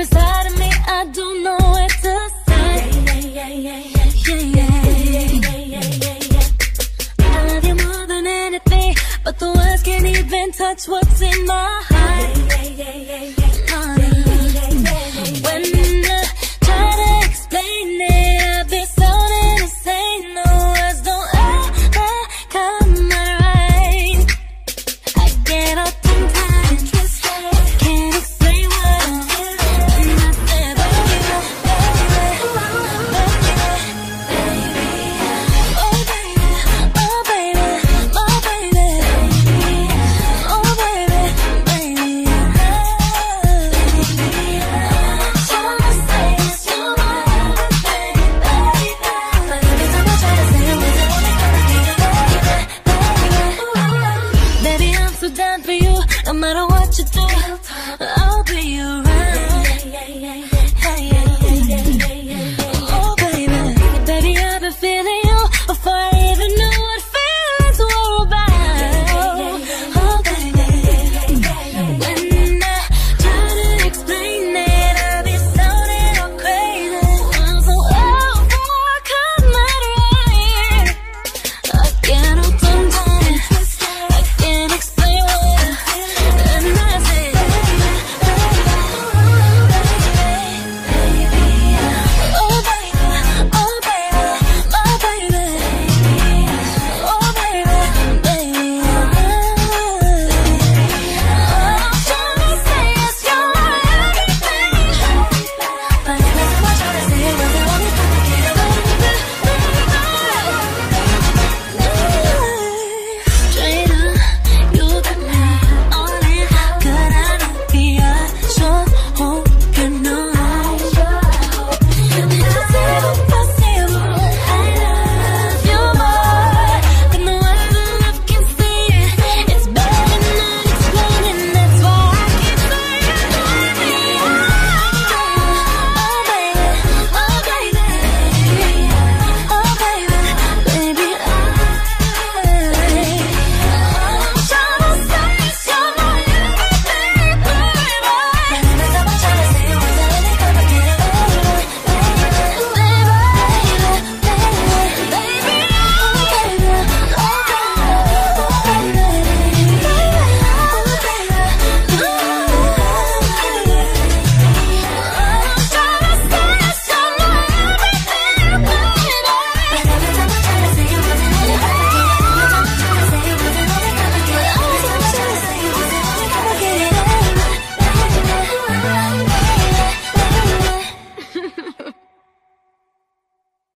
inside of me, I don't know where to start. Yeah, yeah, yeah, I love you more than anything, but the words can't even touch what's in my heart. down for you, no matter what you do. I'll be your